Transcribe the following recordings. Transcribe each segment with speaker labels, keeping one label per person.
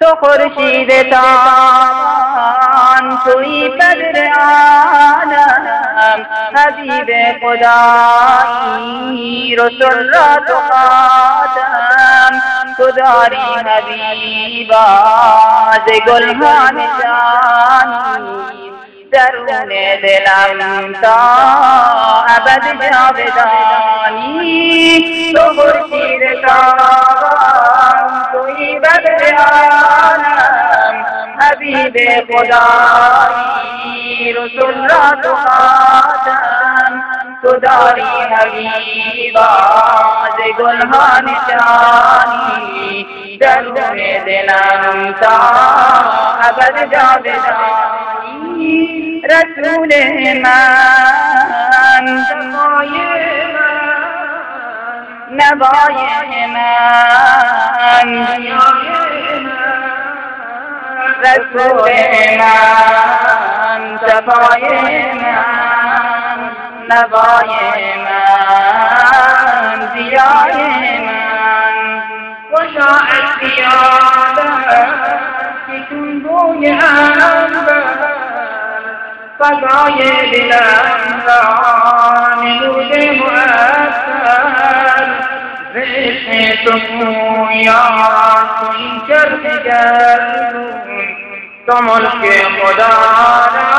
Speaker 1: تو خورشید تابان توی بدر عالم حبیب خدایی رسول را تو خاتم تو داری حبیبا ز گلها نشانی درون دلم تا ابد جاودانی تو خورشید تابان توی بدر عالم हबीबे खुदाई रसुल्ला दुआदन खुदारी हबीबा गुलहान जानी चलो में दिलम ता अबद जावेदानी रसूल मान नबाए मान رسول من شفای من نوای من ضیای من.
Speaker 2: خوشا که تون بوی انبر فضای دلم را نمود مؤثر عشق تو پویا تو این چرخ گردون تو ملک خدا را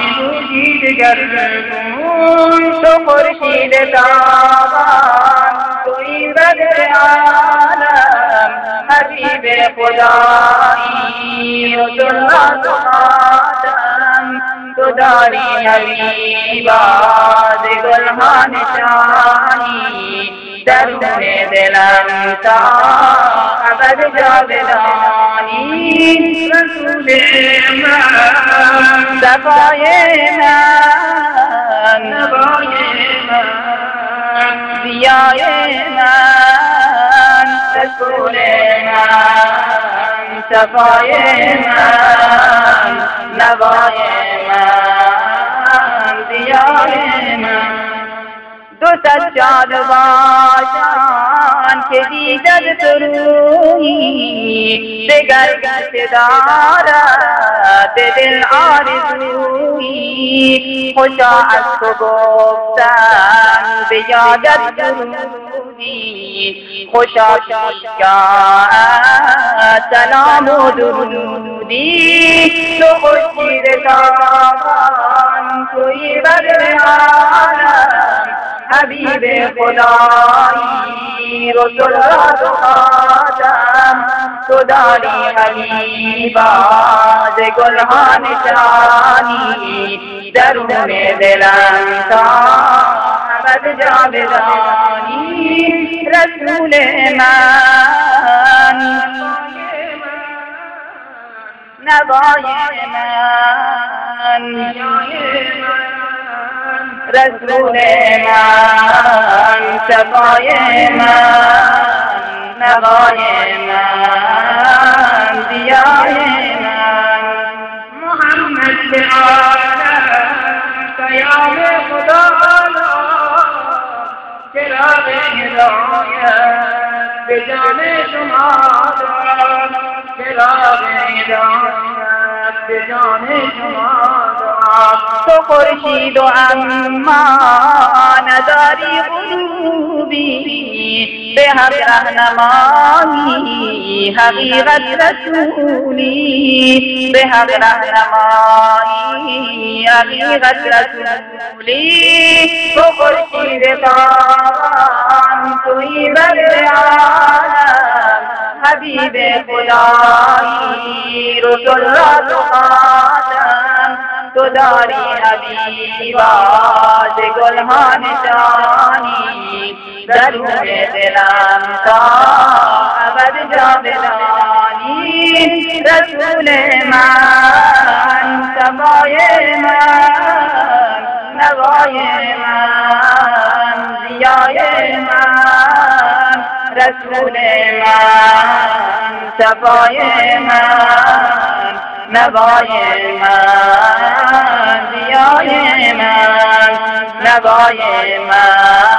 Speaker 2: نمودی دگرگون
Speaker 1: تو خورشید تابان توی بدر عالم حبیب خدایی رسول را تو خاتم تو داری حبیبا ز گلها نشانی درون دلم تا ابد جاودانی
Speaker 2: رسول من
Speaker 1: صفای من
Speaker 2: نوای من
Speaker 1: ضیای من رسول من صفای من نوای من ضیای من دو سجاد باشان که دیدد تو دگر کسی دارد دل آرزویی. خوشا از تو گفتن به یادت درودی. خوشا پیشگاه سلام و درودی. تو خورشید تابان توی بدر عالم. حبیب خدایی رسول را تو خاتم सुधारी हबीबाज गुलहान चानी दरुद में दिलंता अहमद जावेदानी रसूल मान नवाए मान सबाए मान नवाए मान دیا
Speaker 2: محمد پہ آیام خدا تیرا بے جانے شمار تیرا بے جانے شمار به جان شما داد
Speaker 1: تو خورشید و اما نداری غروبی به حق رهنمایی حقیقت رسولی به حق رهنمایی حقیقت رسولی تو خورشید تابان توی بدر عالم حبیب خدایی رسول را تو خاتم تو داری حبیبا ز گلها نشانی درون دلم تا ابد جاودانی رسول من سمای من نوای من ضیای من رسول من صفای من نوای من ضیای من نوای من.